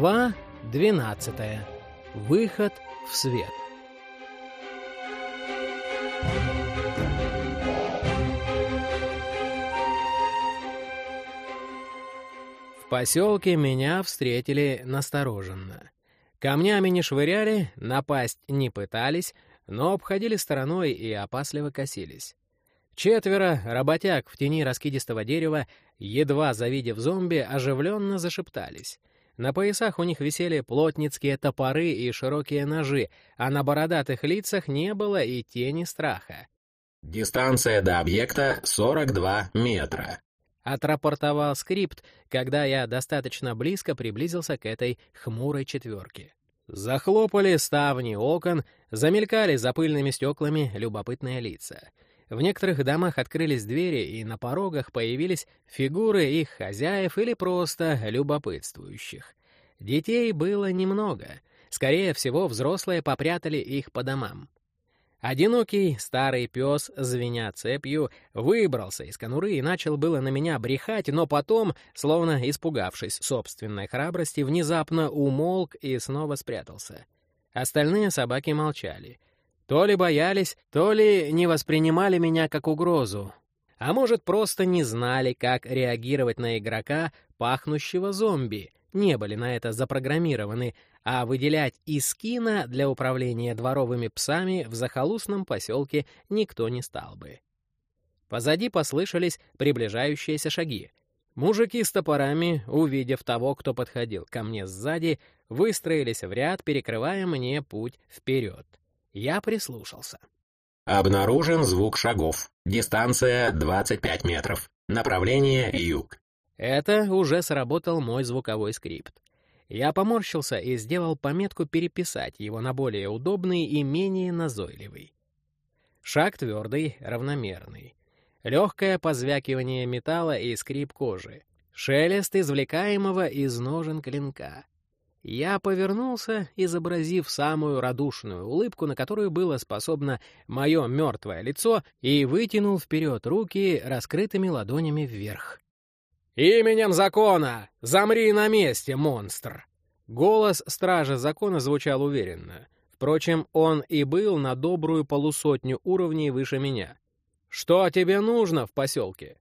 Глава 12. Выход в свет. В поселке меня встретили настороженно. Камнями не швыряли, напасть не пытались, но обходили стороной и опасливо косились. Четверо работяг в тени раскидистого дерева, едва завидев зомби, оживленно зашептались. На поясах у них висели плотницкие топоры и широкие ножи, а на бородатых лицах не было и тени страха. «Дистанция до объекта 42 метра», — отрапортовал скрипт, когда я достаточно близко приблизился к этой хмурой четверке. Захлопали ставни окон, замелькали за пыльными стеклами любопытные лица — в некоторых домах открылись двери, и на порогах появились фигуры их хозяев или просто любопытствующих. Детей было немного. Скорее всего, взрослые попрятали их по домам. Одинокий старый пес, звеня цепью, выбрался из конуры и начал было на меня брехать, но потом, словно испугавшись собственной храбрости, внезапно умолк и снова спрятался. Остальные собаки молчали — то ли боялись, то ли не воспринимали меня как угрозу. А может, просто не знали, как реагировать на игрока, пахнущего зомби, не были на это запрограммированы, а выделять из кино для управления дворовыми псами в захолустном поселке никто не стал бы. Позади послышались приближающиеся шаги. Мужики с топорами, увидев того, кто подходил ко мне сзади, выстроились в ряд, перекрывая мне путь вперед. Я прислушался. Обнаружен звук шагов. Дистанция 25 метров. Направление юг. Это уже сработал мой звуковой скрипт. Я поморщился и сделал пометку переписать его на более удобный и менее назойливый. Шаг твердый, равномерный. Легкое позвякивание металла и скрип кожи. Шелест извлекаемого из ножен клинка. Я повернулся, изобразив самую радушную улыбку, на которую было способно мое мертвое лицо, и вытянул вперед руки раскрытыми ладонями вверх. «Именем закона! Замри на месте, монстр!» Голос стража закона звучал уверенно. Впрочем, он и был на добрую полусотню уровней выше меня. «Что тебе нужно в поселке?»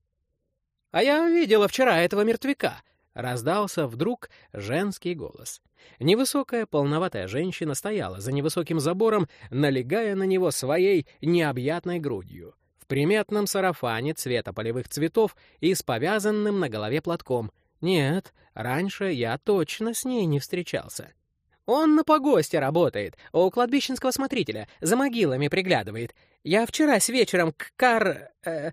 «А я видела вчера этого мертвяка», — раздался вдруг женский голос. Невысокая, полноватая женщина стояла за невысоким забором, налегая на него своей необъятной грудью, в приметном сарафане цвета полевых цветов и с повязанным на голове платком. Нет, раньше я точно с ней не встречался. Он на погосте работает, у кладбищенского смотрителя, за могилами приглядывает. Я вчера с вечером к кар... Э,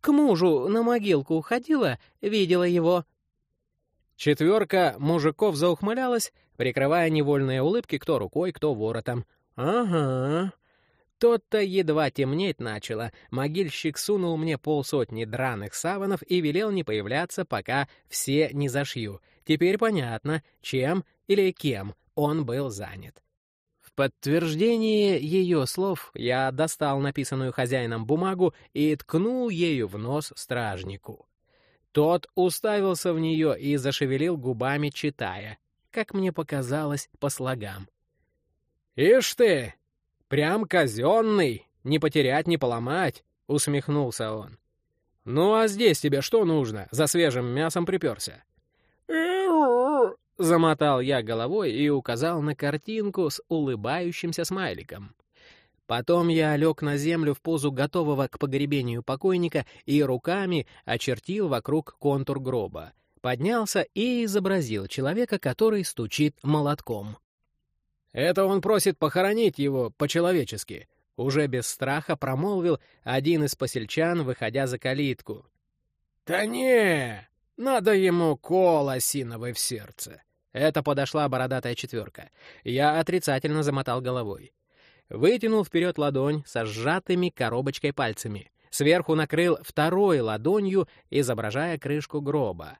к мужу на могилку ходила, видела его. Четверка мужиков заухмылялась, прикрывая невольные улыбки кто рукой, кто воротом. «Ага». Тот-то едва темнеть начало, могильщик сунул мне полсотни драных саванов и велел не появляться, пока все не зашью. Теперь понятно, чем или кем он был занят. В подтверждение ее слов я достал написанную хозяином бумагу и ткнул ею в нос стражнику. Тот уставился в нее и зашевелил губами, читая, как мне показалось, по слогам. «Ишь ты! Прям казенный! Не потерять, не поломать!» — усмехнулся он. «Ну а здесь тебе что нужно? За свежим мясом приперся?» Замотал я головой и указал на картинку с улыбающимся смайликом. Потом я лег на землю в позу готового к погребению покойника и руками очертил вокруг контур гроба. Поднялся и изобразил человека, который стучит молотком. «Это он просит похоронить его по-человечески», — уже без страха промолвил один из посельчан, выходя за калитку. «Да не, надо ему кол осиновый в сердце». Это подошла бородатая четверка. Я отрицательно замотал головой. Вытянул вперед ладонь со сжатыми коробочкой пальцами. Сверху накрыл второй ладонью, изображая крышку гроба.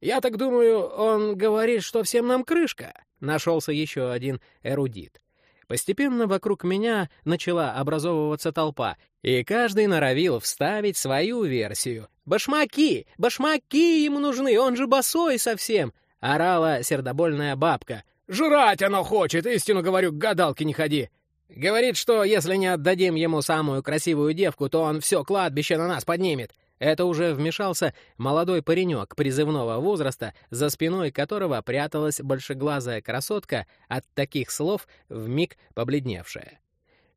«Я так думаю, он говорит, что всем нам крышка», — нашелся еще один эрудит. Постепенно вокруг меня начала образовываться толпа, и каждый норовил вставить свою версию. «Башмаки! Башмаки ему нужны, он же босой совсем!» орала сердобольная бабка. «Жрать оно хочет, истину говорю, к гадалке не ходи!» Говорит, что если не отдадим ему самую красивую девку, то он все кладбище на нас поднимет. Это уже вмешался молодой паренек призывного возраста, за спиной которого пряталась большеглазая красотка, от таких слов вмиг побледневшая.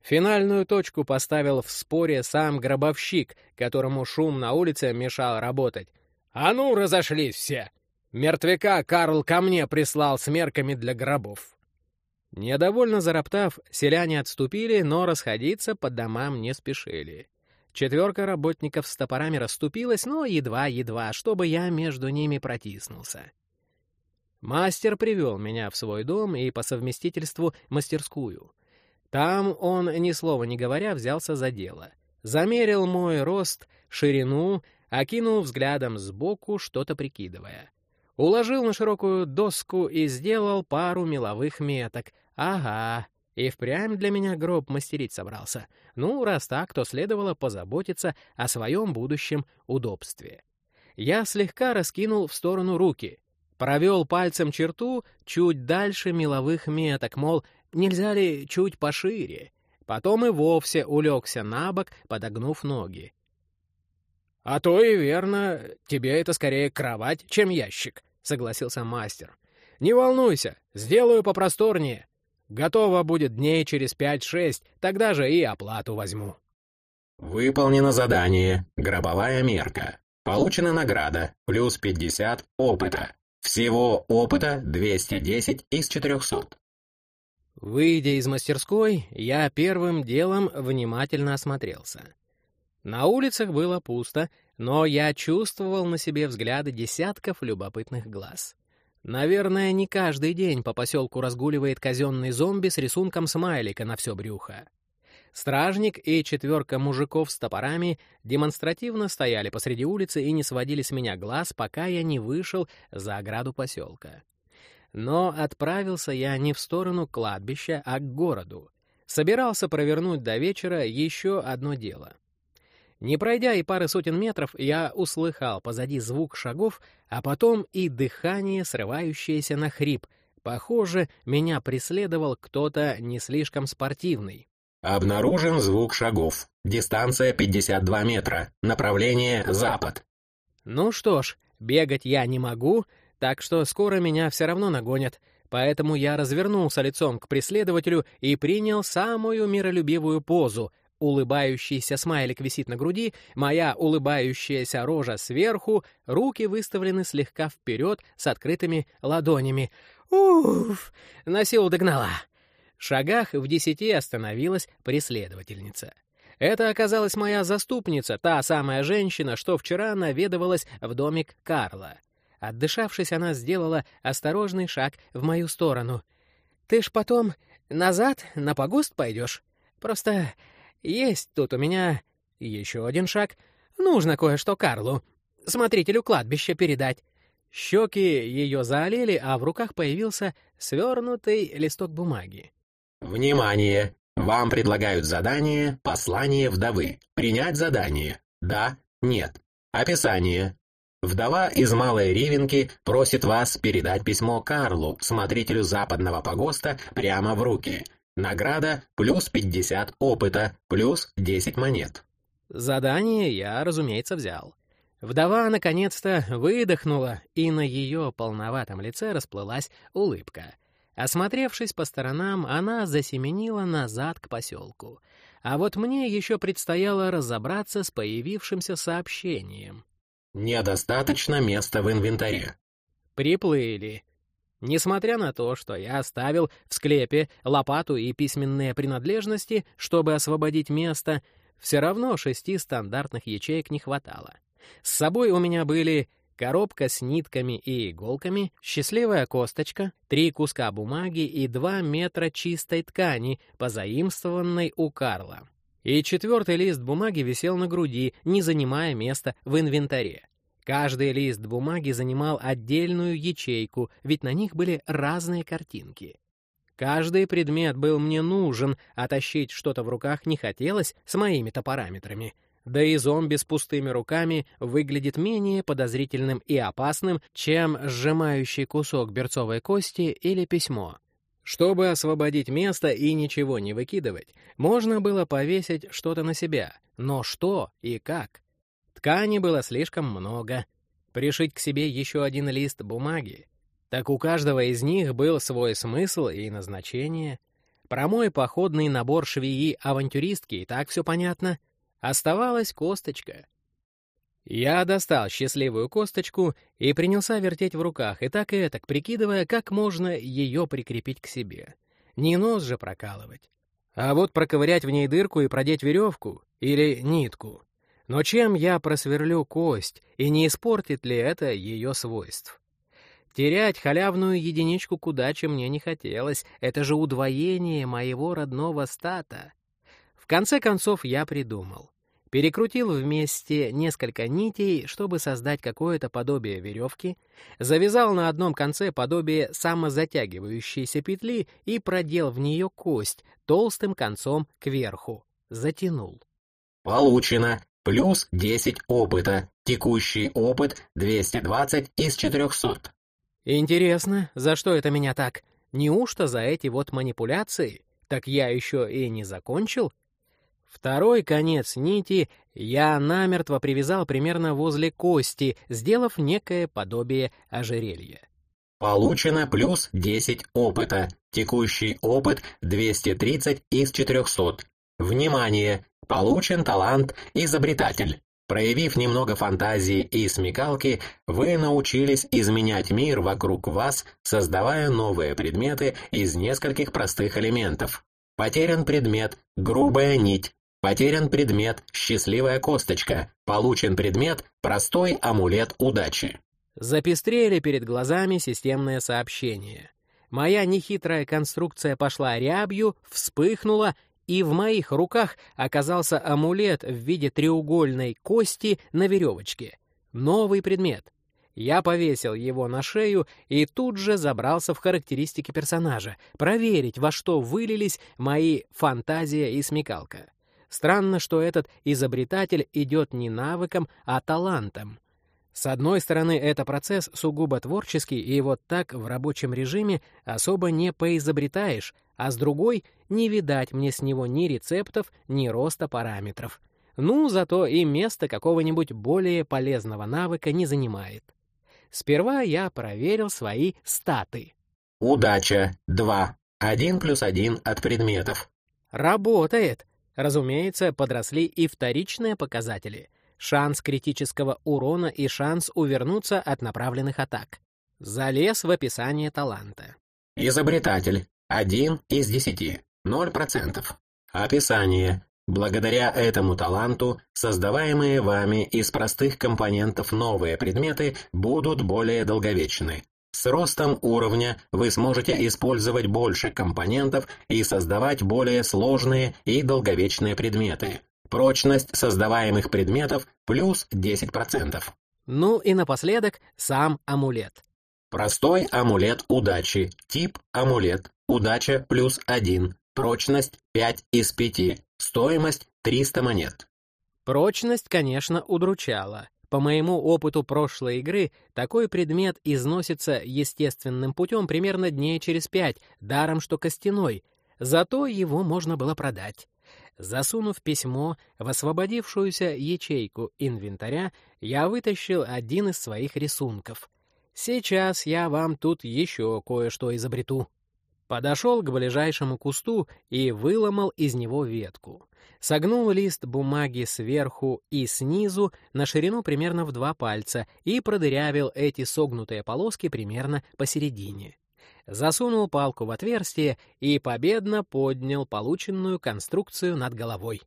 Финальную точку поставил в споре сам гробовщик, которому шум на улице мешал работать. «А ну, разошлись все! Мертвяка Карл ко мне прислал с мерками для гробов». Недовольно зароптав, селяне отступили, но расходиться по домам не спешили. Четверка работников с топорами расступилась, но едва-едва, чтобы я между ними протиснулся. Мастер привел меня в свой дом и по совместительству мастерскую. Там он, ни слова не говоря, взялся за дело. Замерил мой рост, ширину, окинул взглядом сбоку, что-то прикидывая. Уложил на широкую доску и сделал пару меловых меток. Ага, и впрямь для меня гроб мастерить собрался. Ну, раз так, то следовало позаботиться о своем будущем удобстве. Я слегка раскинул в сторону руки, провел пальцем черту чуть дальше меловых меток, мол, Нельзя ли чуть пошире? Потом и вовсе улегся на бок, подогнув ноги. — А то и верно, тебе это скорее кровать, чем ящик, — согласился мастер. — Не волнуйся, сделаю попросторнее. Готово будет дней через пять-шесть, тогда же и оплату возьму. Выполнено задание. Гробовая мерка. Получена награда. Плюс 50 опыта. Всего опыта 210 из 400. Выйдя из мастерской, я первым делом внимательно осмотрелся. На улицах было пусто, но я чувствовал на себе взгляды десятков любопытных глаз. Наверное, не каждый день по поселку разгуливает казенный зомби с рисунком смайлика на все брюхо. Стражник и четверка мужиков с топорами демонстративно стояли посреди улицы и не сводили с меня глаз, пока я не вышел за ограду поселка. Но отправился я не в сторону кладбища, а к городу. Собирался провернуть до вечера еще одно дело. Не пройдя и пары сотен метров, я услыхал позади звук шагов, а потом и дыхание, срывающееся на хрип. Похоже, меня преследовал кто-то не слишком спортивный. Обнаружен звук шагов. Дистанция 52 метра. Направление — запад. Ну что ж, бегать я не могу, так что скоро меня все равно нагонят, поэтому я развернулся лицом к преследователю и принял самую миролюбивую позу. Улыбающийся смайлик висит на груди, моя улыбающаяся рожа сверху, руки выставлены слегка вперед с открытыми ладонями. Уф! На силу догнала. В шагах в десяти остановилась преследовательница. Это оказалась моя заступница, та самая женщина, что вчера наведывалась в домик Карла. Отдышавшись, она сделала осторожный шаг в мою сторону. «Ты ж потом назад на погост пойдешь? Просто есть тут у меня еще один шаг. Нужно кое-что Карлу, смотрителю кладбища, передать». Щеки ее заолели, а в руках появился свернутый листок бумаги. «Внимание! Вам предлагают задание «Послание вдовы». Принять задание. Да, нет. Описание. Вдова из Малой Ривенки просит вас передать письмо Карлу, смотрителю западного погоста, прямо в руки. Награда плюс 50 опыта, плюс 10 монет. Задание я, разумеется, взял. Вдова наконец-то выдохнула, и на ее полноватом лице расплылась улыбка. Осмотревшись по сторонам, она засеменила назад к поселку. А вот мне еще предстояло разобраться с появившимся сообщением. Недостаточно места в инвентаре. Приплыли. Несмотря на то, что я оставил в склепе лопату и письменные принадлежности, чтобы освободить место, все равно шести стандартных ячеек не хватало. С собой у меня были коробка с нитками и иголками, счастливая косточка, три куска бумаги и два метра чистой ткани, позаимствованной у Карла. И четвертый лист бумаги висел на груди, не занимая места в инвентаре. Каждый лист бумаги занимал отдельную ячейку, ведь на них были разные картинки. Каждый предмет был мне нужен, а тащить что-то в руках не хотелось с моими-то параметрами. Да и зомби с пустыми руками выглядит менее подозрительным и опасным, чем сжимающий кусок берцовой кости или письмо. Чтобы освободить место и ничего не выкидывать, можно было повесить что-то на себя. Но что и как? Ткани было слишком много. Пришить к себе еще один лист бумаги. Так у каждого из них был свой смысл и назначение. Про мой походный набор швеи-авантюристки и так все понятно. Оставалась косточка. Я достал счастливую косточку и принялся вертеть в руках, и так и этак, прикидывая, как можно ее прикрепить к себе. Не нос же прокалывать. А вот проковырять в ней дырку и продеть веревку или нитку. Но чем я просверлю кость, и не испортит ли это ее свойств? Терять халявную единичку к удаче мне не хотелось, это же удвоение моего родного стата. В конце концов я придумал. Перекрутил вместе несколько нитей, чтобы создать какое-то подобие веревки, завязал на одном конце подобие самозатягивающейся петли и продел в нее кость толстым концом кверху. Затянул. Получено. Плюс 10 опыта. Текущий опыт 220 из 400. Интересно, за что это меня так? Неужто за эти вот манипуляции? Так я еще и не закончил? Второй конец нити я намертво привязал примерно возле кости, сделав некое подобие ожерелья. Получено плюс 10 опыта. Текущий опыт 230 из 400. Внимание! Получен талант «Изобретатель». Проявив немного фантазии и смекалки, вы научились изменять мир вокруг вас, создавая новые предметы из нескольких простых элементов. Потерян предмет «Грубая нить», Потерян предмет «Счастливая косточка». Получен предмет «Простой амулет удачи». Запестрели перед глазами системное сообщение. Моя нехитрая конструкция пошла рябью, вспыхнула, и в моих руках оказался амулет в виде треугольной кости на веревочке. Новый предмет. Я повесил его на шею и тут же забрался в характеристики персонажа, проверить, во что вылились мои фантазия и смекалка. Странно, что этот изобретатель идет не навыком, а талантом. С одной стороны, это процесс сугубо творческий, и вот так в рабочем режиме особо не поизобретаешь, а с другой — не видать мне с него ни рецептов, ни роста параметров. Ну, зато и место какого-нибудь более полезного навыка не занимает. Сперва я проверил свои статы. Удача — 2. 1 плюс 1 от предметов. Работает! Разумеется, подросли и вторичные показатели. Шанс критического урона и шанс увернуться от направленных атак. Залез в описание таланта. Изобретатель. Один из десяти. Ноль процентов. Описание. Благодаря этому таланту, создаваемые вами из простых компонентов новые предметы будут более долговечны. С ростом уровня вы сможете использовать больше компонентов и создавать более сложные и долговечные предметы. Прочность создаваемых предметов плюс 10%. Ну и напоследок сам амулет. Простой амулет удачи. Тип амулет. Удача плюс 1. Прочность 5 из 5. Стоимость 300 монет. Прочность, конечно, удручала. По моему опыту прошлой игры, такой предмет износится естественным путем примерно дней через пять, даром что костяной, зато его можно было продать. Засунув письмо в освободившуюся ячейку инвентаря, я вытащил один из своих рисунков. Сейчас я вам тут еще кое-что изобрету. Подошел к ближайшему кусту и выломал из него ветку согнул лист бумаги сверху и снизу на ширину примерно в два пальца и продырявил эти согнутые полоски примерно посередине. Засунул палку в отверстие и победно поднял полученную конструкцию над головой.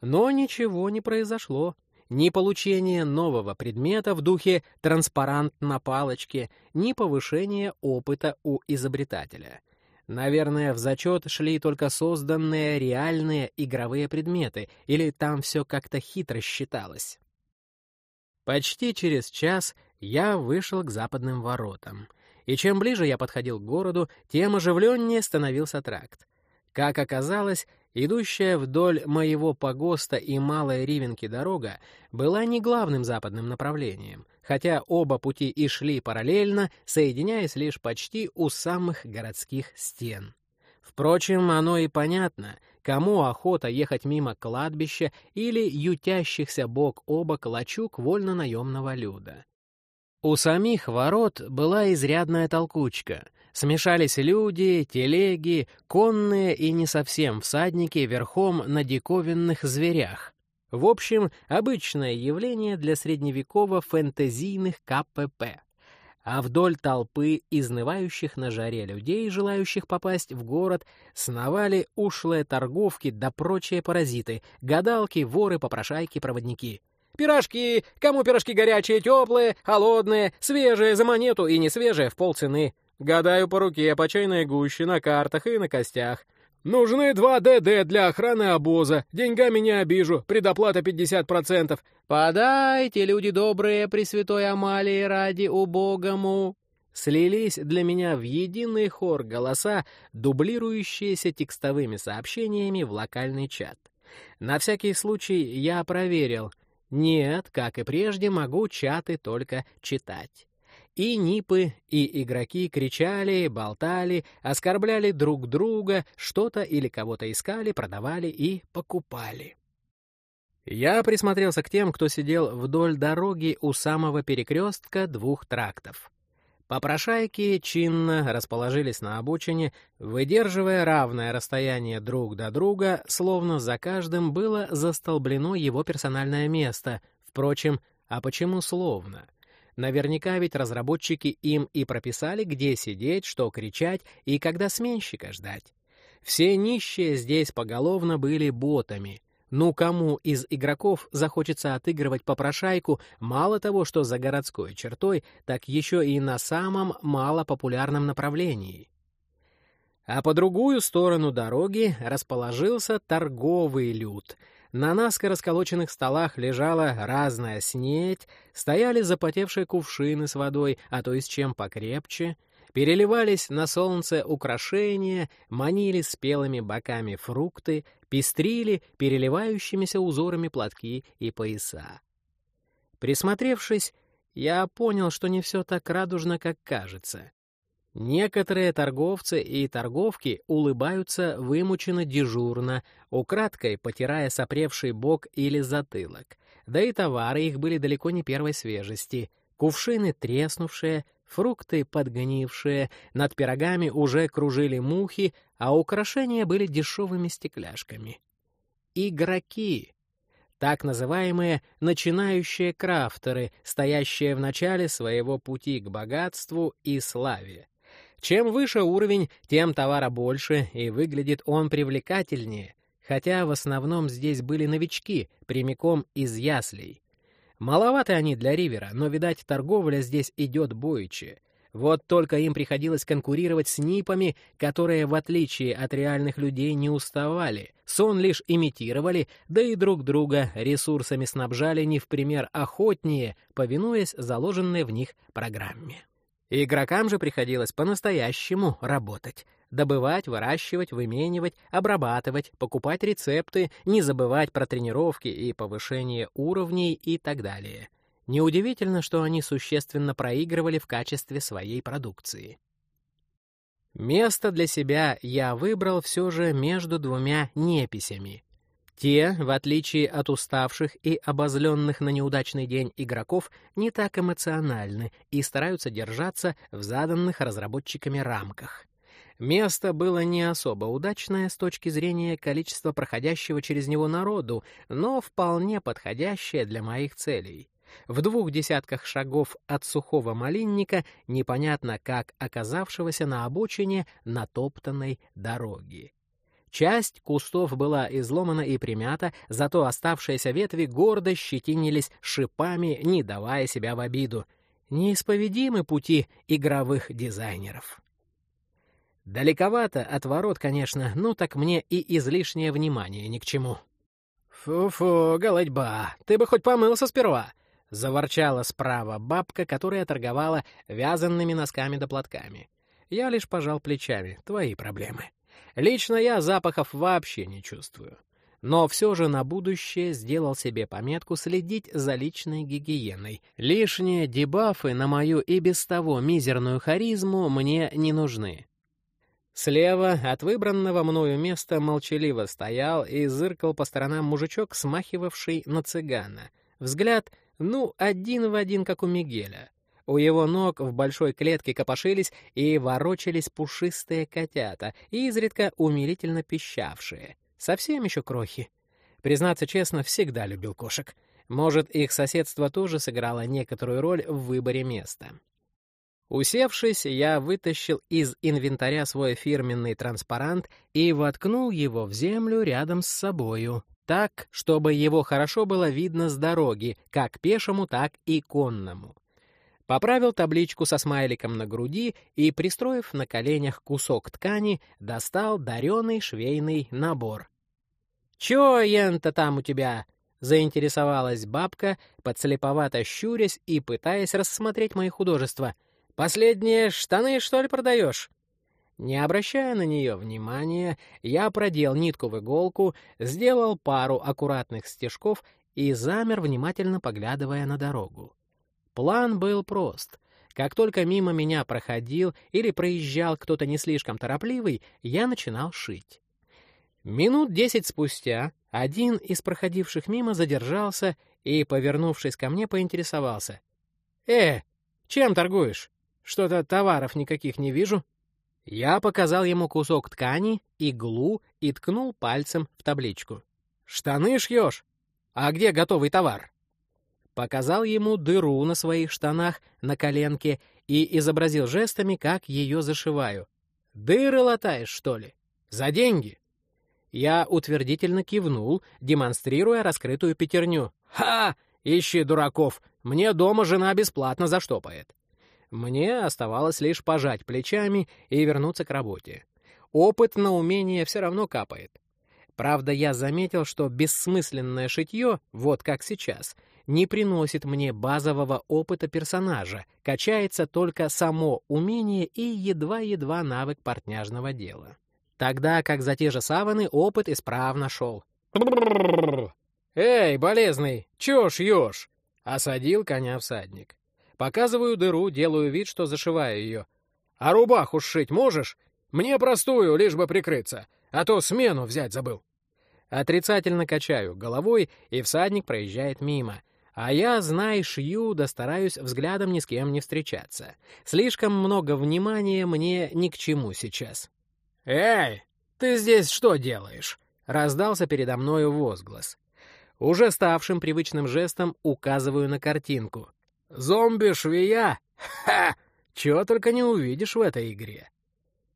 Но ничего не произошло. Ни получение нового предмета в духе транспарант на палочке, ни повышение опыта у изобретателя — Наверное, в зачет шли только созданные реальные игровые предметы, или там все как-то хитро считалось. Почти через час я вышел к западным воротам, и чем ближе я подходил к городу, тем оживленнее становился тракт. Как оказалось, Идущая вдоль моего погоста и Малой Ривенки дорога была не главным западным направлением, хотя оба пути и шли параллельно, соединяясь лишь почти у самых городских стен. Впрочем, оно и понятно, кому охота ехать мимо кладбища или ютящихся бок о бок лачуг вольно-наемного люда. У самих ворот была изрядная толкучка — Смешались люди, телеги, конные и не совсем всадники верхом на диковинных зверях. В общем, обычное явление для средневеково-фэнтезийных КПП. А вдоль толпы изнывающих на жаре людей, желающих попасть в город, сновали ушлые торговки да прочие паразиты, гадалки, воры, попрошайки, проводники — Пирожки! Кому пирожки горячие, теплые, холодные, свежие за монету и не свежие в полцены. Гадаю по руке, по чайной гуще, на картах и на костях. Нужны два ДД для охраны обоза. Деньгами не обижу, предоплата 50%. Подайте, люди добрые, Пресвятой Амалии ради убогому. Слились для меня в единый хор голоса, дублирующиеся текстовыми сообщениями в локальный чат. На всякий случай я проверил. Нет, как и прежде, могу чаты только читать. И нипы, и игроки кричали, болтали, оскорбляли друг друга, что-то или кого-то искали, продавали и покупали. Я присмотрелся к тем, кто сидел вдоль дороги у самого перекрестка двух трактов. Попрошайки чинно расположились на обочине, выдерживая равное расстояние друг до друга, словно за каждым было застолблено его персональное место. Впрочем, а почему словно? — Наверняка ведь разработчики им и прописали, где сидеть, что кричать и когда сменщика ждать. Все нищие здесь поголовно были ботами. Ну кому из игроков захочется отыгрывать попрошайку мало того, что за городской чертой, так еще и на самом малопопулярном направлении? А по другую сторону дороги расположился торговый люд — на наскоро расколоченных столах лежала разная снеть, стояли запотевшие кувшины с водой, а то и с чем покрепче, переливались на солнце украшения, манили спелыми боками фрукты, пестрили переливающимися узорами платки и пояса. Присмотревшись, я понял, что не все так радужно, как кажется. Некоторые торговцы и торговки улыбаются вымученно дежурно, украдкой потирая сопревший бок или затылок. Да и товары их были далеко не первой свежести. Кувшины треснувшие, фрукты подгнившие, над пирогами уже кружили мухи, а украшения были дешевыми стекляшками. Игроки! Так называемые начинающие крафтеры, стоящие в начале своего пути к богатству и славе. Чем выше уровень, тем товара больше, и выглядит он привлекательнее, хотя в основном здесь были новички, прямиком из яслей. Маловаты они для Ривера, но, видать, торговля здесь идет бойче. Вот только им приходилось конкурировать с нипами, которые, в отличие от реальных людей, не уставали, сон лишь имитировали, да и друг друга ресурсами снабжали не в пример охотнее, повинуясь заложенной в них программе. Игрокам же приходилось по-настоящему работать. Добывать, выращивать, выменивать, обрабатывать, покупать рецепты, не забывать про тренировки и повышение уровней и так далее. Неудивительно, что они существенно проигрывали в качестве своей продукции. Место для себя я выбрал все же между двумя неписями, те, в отличие от уставших и обозленных на неудачный день игроков, не так эмоциональны и стараются держаться в заданных разработчиками рамках. Место было не особо удачное с точки зрения количества проходящего через него народу, но вполне подходящее для моих целей. В двух десятках шагов от сухого малинника, непонятно как оказавшегося на обочине натоптанной дороги. Часть кустов была изломана и примята, зато оставшиеся ветви гордо щетинились шипами, не давая себя в обиду. Неисповедимы пути игровых дизайнеров. Далековато от ворот, конечно, но так мне и излишнее внимание ни к чему. «Фу-фу, голодьба, ты бы хоть помылся сперва!» — заворчала справа бабка, которая торговала вязанными носками да платками. Я лишь пожал плечами. Твои проблемы. Лично я запахов вообще не чувствую. Но все же на будущее сделал себе пометку следить за личной гигиеной. Лишние дебафы на мою и без того мизерную харизму мне не нужны. Слева от выбранного мною места молчаливо стоял и зыркал по сторонам мужичок, смахивавший на цыгана. Взгляд, ну, один в один, как у Мигеля. У его ног в большой клетке копошились и ворочались пушистые котята, изредка умилительно пищавшие. Совсем еще крохи. Признаться честно, всегда любил кошек. Может, их соседство тоже сыграло некоторую роль в выборе места. Усевшись, я вытащил из инвентаря свой фирменный транспарант и воткнул его в землю рядом с собою, так, чтобы его хорошо было видно с дороги, как пешему, так и конному. Поправил табличку со смайликом на груди и, пристроив на коленях кусок ткани, достал дареный швейный набор. «Чё, Янта, там у тебя?» — заинтересовалась бабка, подслеповато щурясь и пытаясь рассмотреть мои художества — Последние штаны, что ли, продаешь?» Не обращая на нее внимания, я продел нитку в иголку, сделал пару аккуратных стежков и замер, внимательно поглядывая на дорогу. План был прост. Как только мимо меня проходил или проезжал кто-то не слишком торопливый, я начинал шить. Минут десять спустя один из проходивших мимо задержался и, повернувшись ко мне, поинтересовался. «Э, чем торгуешь?» Что-то товаров никаких не вижу. Я показал ему кусок ткани, иглу и ткнул пальцем в табличку. «Штаны шьешь? А где готовый товар?» Показал ему дыру на своих штанах на коленке и изобразил жестами, как ее зашиваю. «Дыры латаешь, что ли? За деньги?» Я утвердительно кивнул, демонстрируя раскрытую пятерню. «Ха! Ищи дураков! Мне дома жена бесплатно заштопает!» Мне оставалось лишь пожать плечами и вернуться к работе. Опыт на умение все равно капает. Правда, я заметил, что бессмысленное шитье, вот как сейчас, не приносит мне базового опыта персонажа, качается только само умение и едва-едва навык портняжного дела. Тогда как за те же саваны опыт исправно шел. «Эй, болезный, чё шьешь?» — осадил коня всадник. Показываю дыру, делаю вид, что зашиваю ее. «А рубаху сшить можешь? Мне простую, лишь бы прикрыться, а то смену взять забыл». Отрицательно качаю головой, и всадник проезжает мимо. А я, знай, шью, да стараюсь взглядом ни с кем не встречаться. Слишком много внимания мне ни к чему сейчас. «Эй, ты здесь что делаешь?» — раздался передо мною возглас. Уже ставшим привычным жестом указываю на картинку. Зомби-швея? Ха! Чего только не увидишь в этой игре.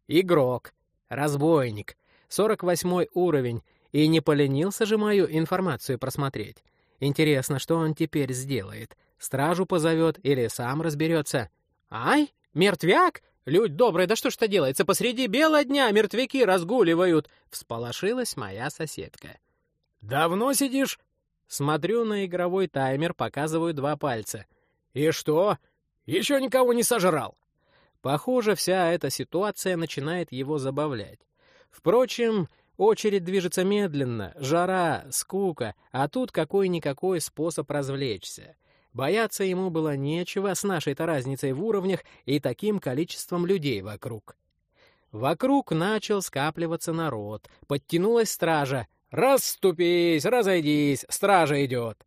Игрок, разбойник, 48 уровень, и не поленился же мою информацию просмотреть. Интересно, что он теперь сделает? Стражу позовет или сам разберется? Ай, мертвяк? Людь добрый, да что ж это делается? Посреди бела дня мертвяки разгуливают. Всполошилась моя соседка. Давно сидишь? Смотрю на игровой таймер, показываю два пальца. «И что? Еще никого не сожрал?» Похоже, вся эта ситуация начинает его забавлять. Впрочем, очередь движется медленно, жара, скука, а тут какой-никакой способ развлечься. Бояться ему было нечего с нашей-то разницей в уровнях и таким количеством людей вокруг. Вокруг начал скапливаться народ, подтянулась стража. «Расступись, разойдись, стража идет!»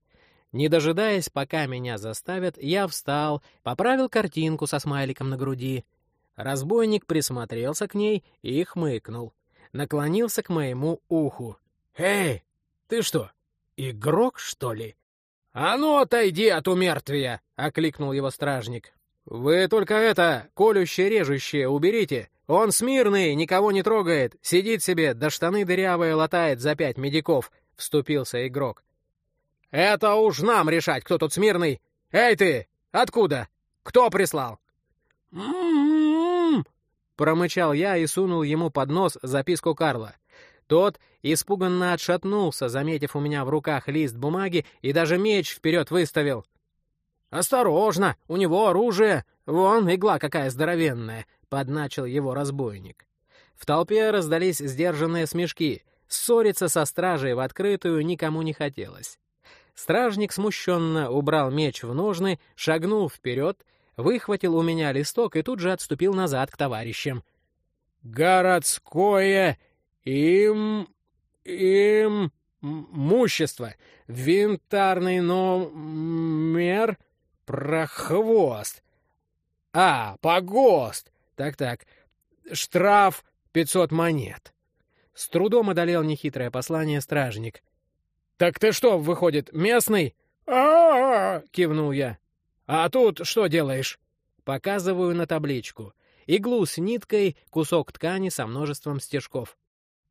Не дожидаясь, пока меня заставят, я встал, поправил картинку со смайликом на груди. Разбойник присмотрелся к ней и хмыкнул. Наклонился к моему уху. «Эй, ты что, игрок, что ли?» «А ну, отойди от умертвия!» — окликнул его стражник. «Вы только это, колюще-режущее, уберите. Он смирный, никого не трогает, сидит себе, да штаны дырявые латает за пять медиков», — вступился игрок. «Это уж нам решать, кто тут смирный! Эй ты! Откуда? Кто прислал?» «М-м-м!» Промычал я и сунул ему под нос записку Карла. Тот испуганно отшатнулся, заметив у меня в руках лист бумаги и даже меч вперед выставил. «Осторожно! У него оружие! Вон, игла какая здоровенная!» — подначил его разбойник. В толпе раздались сдержанные смешки. Ссориться со стражей в открытую никому не хотелось. Стражник смущенно убрал меч в ножны, шагнул вперед, выхватил у меня листок и тут же отступил назад к товарищам. «Городское им... им... мущество. Винтарный номер... прохвост. А, погост. Так-так. Штраф пятьсот монет». С трудом одолел нехитрое послание стражник. «Так ты что, выходит, местный?» а кивнул я. «А тут что делаешь?» Показываю на табличку. Иглу с ниткой, кусок ткани со множеством стежков.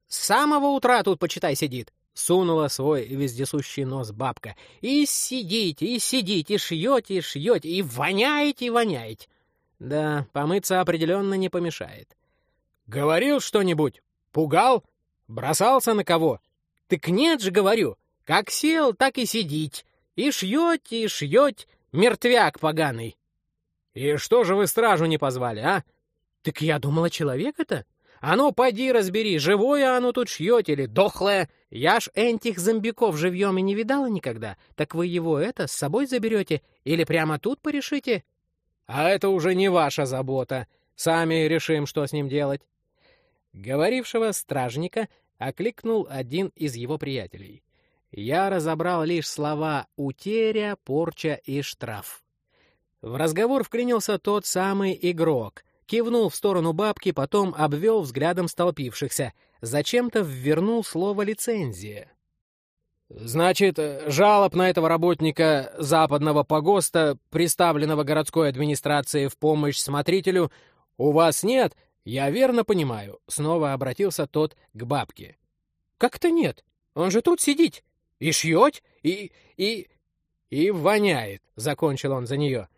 «С самого утра тут, почитай, сидит!» Сунула свой вездесущий нос бабка. «И сидите, и сидите, шьете, и шьете, и воняете, и воняете!» Да, помыться определенно не помешает. «Говорил что-нибудь? Пугал? Бросался на кого?» «Так нет же, говорю! Как сел, так и сидеть. И шьете, и шьете, мертвяк поганый. И что же вы стражу не позвали, а? Так я думала, человек это. А ну, поди разбери, живое оно тут шьете или дохлое. Я ж этих зомбиков живьем и не видала никогда. Так вы его это с собой заберете или прямо тут порешите? А это уже не ваша забота. Сами решим, что с ним делать. Говорившего стражника окликнул один из его приятелей я разобрал лишь слова «утеря», «порча» и «штраф». В разговор вклинился тот самый игрок, кивнул в сторону бабки, потом обвел взглядом столпившихся, зачем-то ввернул слово «лицензия». «Значит, жалоб на этого работника западного погоста, представленного городской администрацией в помощь смотрителю, у вас нет? Я верно понимаю?» Снова обратился тот к бабке. «Как-то нет. Он же тут сидит. И шьет, и... и... и воняет», — закончил он за нее.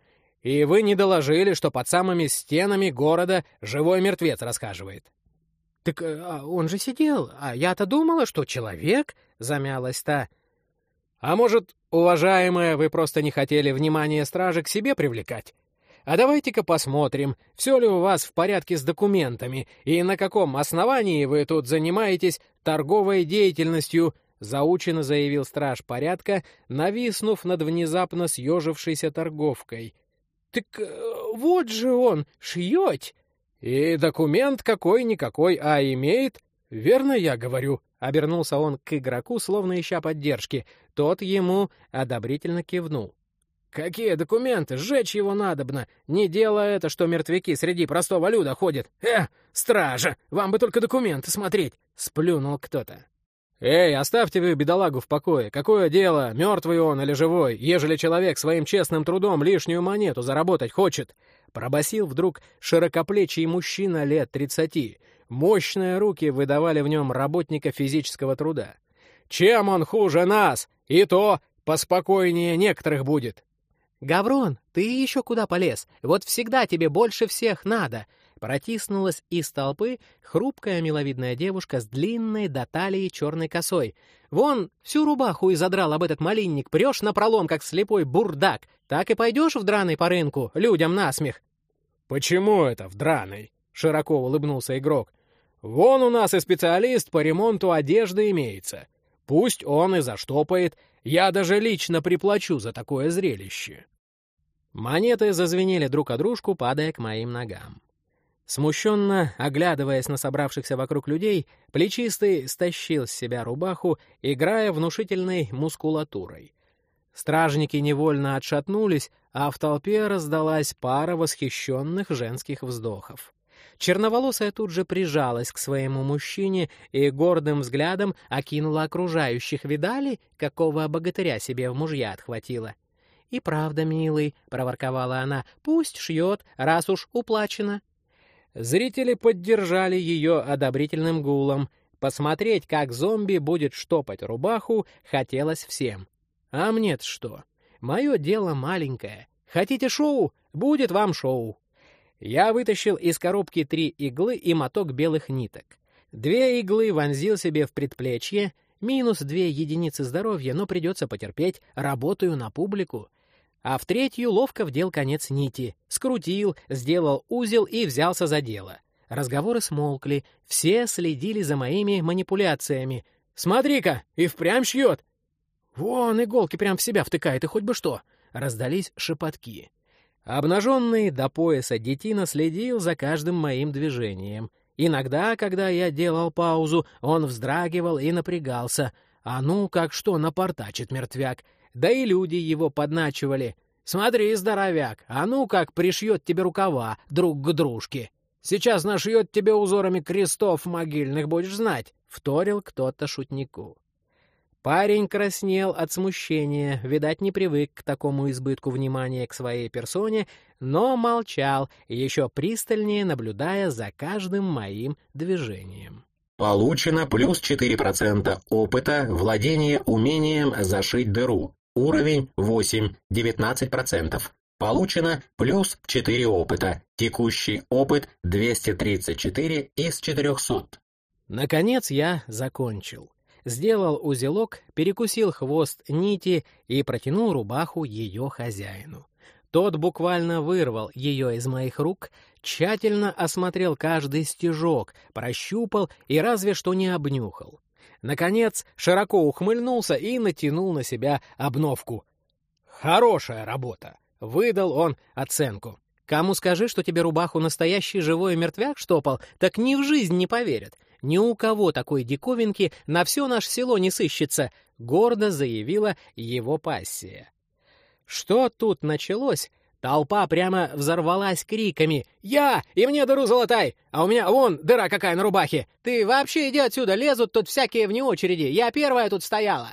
«И вы не доложили, что под самыми стенами города живой мертвец рассказывает». «Так а он же сидел, а я-то думала, что человек», — замялась та. «А может, уважаемая, вы просто не хотели внимание стражи к себе привлекать? А давайте-ка посмотрим, все ли у вас в порядке с документами и на каком основании вы тут занимаетесь торговой деятельностью заучено заявил страж порядка, нависнув над внезапно съежившейся торговкой. «Так э, вот же он, шьет!» «И документ какой-никакой, а имеет...» «Верно я говорю», — обернулся он к игроку, словно ища поддержки. Тот ему одобрительно кивнул. «Какие документы? Сжечь его надобно. Не дело это, что мертвяки среди простого люда ходят. Э, стража, вам бы только документы смотреть!» — сплюнул кто-то. «Эй, оставьте вы бедолагу в покое. Какое дело, мертвый он или живой, ежели человек своим честным трудом лишнюю монету заработать хочет?» Пробасил вдруг широкоплечий мужчина лет тридцати. Мощные руки выдавали в нем работника физического труда. «Чем он хуже нас? И то поспокойнее некоторых будет». «Гаврон, ты еще куда полез? Вот всегда тебе больше всех надо!» Протиснулась из толпы хрупкая миловидная девушка с длинной до талии черной косой. «Вон, всю рубаху и задрал об этот малинник, прешь напролом, как слепой бурдак. Так и пойдешь в драный по рынку, людям насмех». «Почему это в драный?» — широко улыбнулся игрок. «Вон у нас и специалист по ремонту одежды имеется. Пусть он и заштопает, я даже лично приплачу за такое зрелище». Монеты зазвенели друг о дружку, падая к моим ногам. Смущенно, оглядываясь на собравшихся вокруг людей, плечистый стащил с себя рубаху, играя внушительной мускулатурой. Стражники невольно отшатнулись, а в толпе раздалась пара восхищенных женских вздохов. Черноволосая тут же прижалась к своему мужчине и гордым взглядом окинула окружающих. Видали, какого богатыря себе в мужья отхватила? «И правда, милый», — проворковала она, — «пусть шьет, раз уж уплачено». Зрители поддержали ее одобрительным гулом. Посмотреть, как зомби будет штопать рубаху, хотелось всем. А мне-то что? Мое дело маленькое. Хотите шоу? Будет вам шоу. Я вытащил из коробки три иглы и моток белых ниток. Две иглы вонзил себе в предплечье, минус две единицы здоровья, но придется потерпеть, работаю на публику а в третью ловко вдел конец нити, скрутил, сделал узел и взялся за дело. Разговоры смолкли, все следили за моими манипуляциями. «Смотри-ка, и впрямь шьет!» «Вон, иголки прям в себя втыкает, и хоть бы что!» Раздались шепотки. Обнаженный до пояса детина следил за каждым моим движением. Иногда, когда я делал паузу, он вздрагивал и напрягался. А ну, как что напортачит мертвяк. Да и люди его подначивали. «Смотри, здоровяк, а ну как пришьет тебе рукава друг к дружке. Сейчас нашьет тебе узорами крестов могильных, будешь знать», — вторил кто-то шутнику. Парень краснел от смущения, видать, не привык к такому избытку внимания к своей персоне, но молчал, еще пристальнее наблюдая за каждым моим движением. Получено плюс 4% опыта владения умением зашить дыру. Уровень 8, 19%. Получено плюс 4 опыта. Текущий опыт 234 из 400. Наконец я закончил сделал узелок, перекусил хвост нити и протянул рубаху ее хозяину. Тот буквально вырвал ее из моих рук, тщательно осмотрел каждый стежок, прощупал и разве что не обнюхал. Наконец, широко ухмыльнулся и натянул на себя обновку. «Хорошая работа!» — выдал он оценку. «Кому скажи, что тебе рубаху настоящий живой мертвяк штопал, так ни в жизнь не поверят. Ни у кого такой диковинки на все наше село не сыщется», — гордо заявила его пассия. Что тут началось? Толпа прямо взорвалась криками. «Я! И мне дыру золотай! А у меня вон дыра какая на рубахе! Ты вообще иди отсюда, лезут тут всякие вне очереди! Я первая тут стояла!»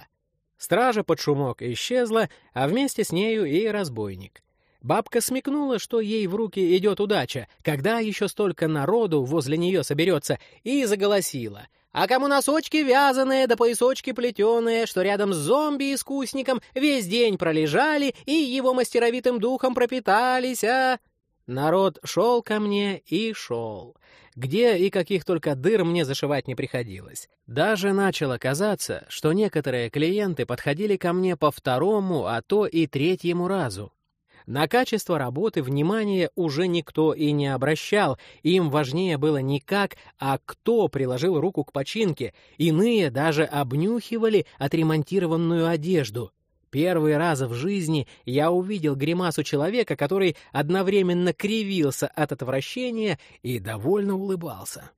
Стража под шумок исчезла, а вместе с нею и разбойник. Бабка смекнула, что ей в руки идет удача, когда еще столько народу возле нее соберется, и заголосила. «А кому носочки вязаные да поясочки плетеные, что рядом с зомби-искусником весь день пролежали и его мастеровитым духом пропитались, а...» Народ шел ко мне и шел. Где и каких только дыр мне зашивать не приходилось. Даже начало казаться, что некоторые клиенты подходили ко мне по второму, а то и третьему разу. На качество работы внимания уже никто и не обращал, им важнее было не как, а кто приложил руку к починке, иные даже обнюхивали отремонтированную одежду. Первый раз в жизни я увидел гримасу человека, который одновременно кривился от отвращения и довольно улыбался.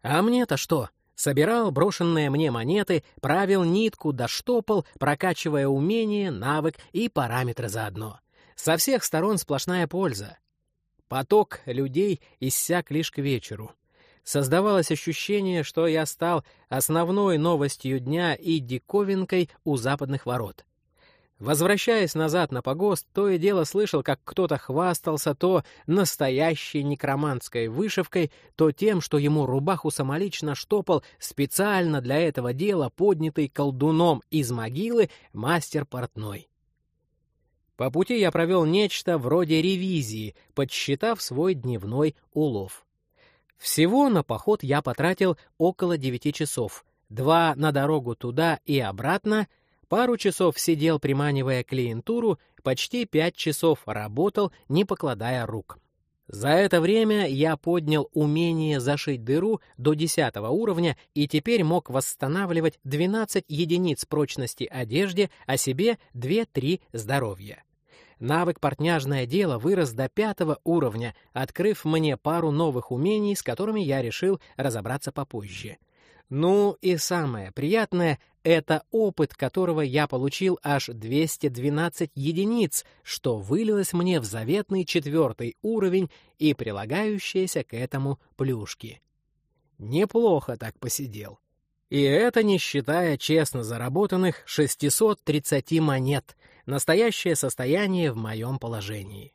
А мне-то что? Собирал брошенные мне монеты, правил нитку, доштопал, прокачивая умение, навык и параметры заодно. Со всех сторон сплошная польза. Поток людей иссяк лишь к вечеру. Создавалось ощущение, что я стал основной новостью дня и диковинкой у западных ворот. Возвращаясь назад на погост, то и дело слышал, как кто-то хвастался то настоящей некроманской вышивкой, то тем, что ему рубаху самолично штопал специально для этого дела поднятый колдуном из могилы мастер портной. По пути я провел нечто вроде ревизии, подсчитав свой дневной улов. Всего на поход я потратил около девяти часов. Два на дорогу туда и обратно, пару часов сидел, приманивая клиентуру, почти пять часов работал, не покладая рук. За это время я поднял умение зашить дыру до десятого уровня и теперь мог восстанавливать 12 единиц прочности одежде, а себе 2-3 здоровья. Навык «Портняжное дело» вырос до пятого уровня, открыв мне пару новых умений, с которыми я решил разобраться попозже. Ну и самое приятное — это опыт, которого я получил аж 212 единиц, что вылилось мне в заветный четвертый уровень и прилагающиеся к этому плюшки. Неплохо так посидел. И это не считая честно заработанных 630 монет, настоящее состояние в моем положении.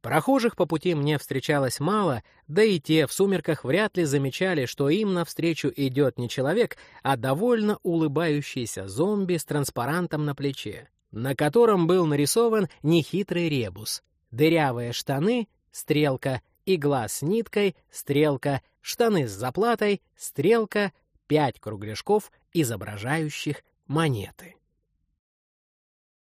Прохожих по пути мне встречалось мало, да и те в сумерках вряд ли замечали, что им навстречу идет не человек, а довольно улыбающийся зомби с транспарантом на плече, на котором был нарисован нехитрый ребус. Дырявые штаны — стрелка, игла с ниткой — стрелка, штаны с заплатой — стрелка, пять кругляшков, изображающих монеты.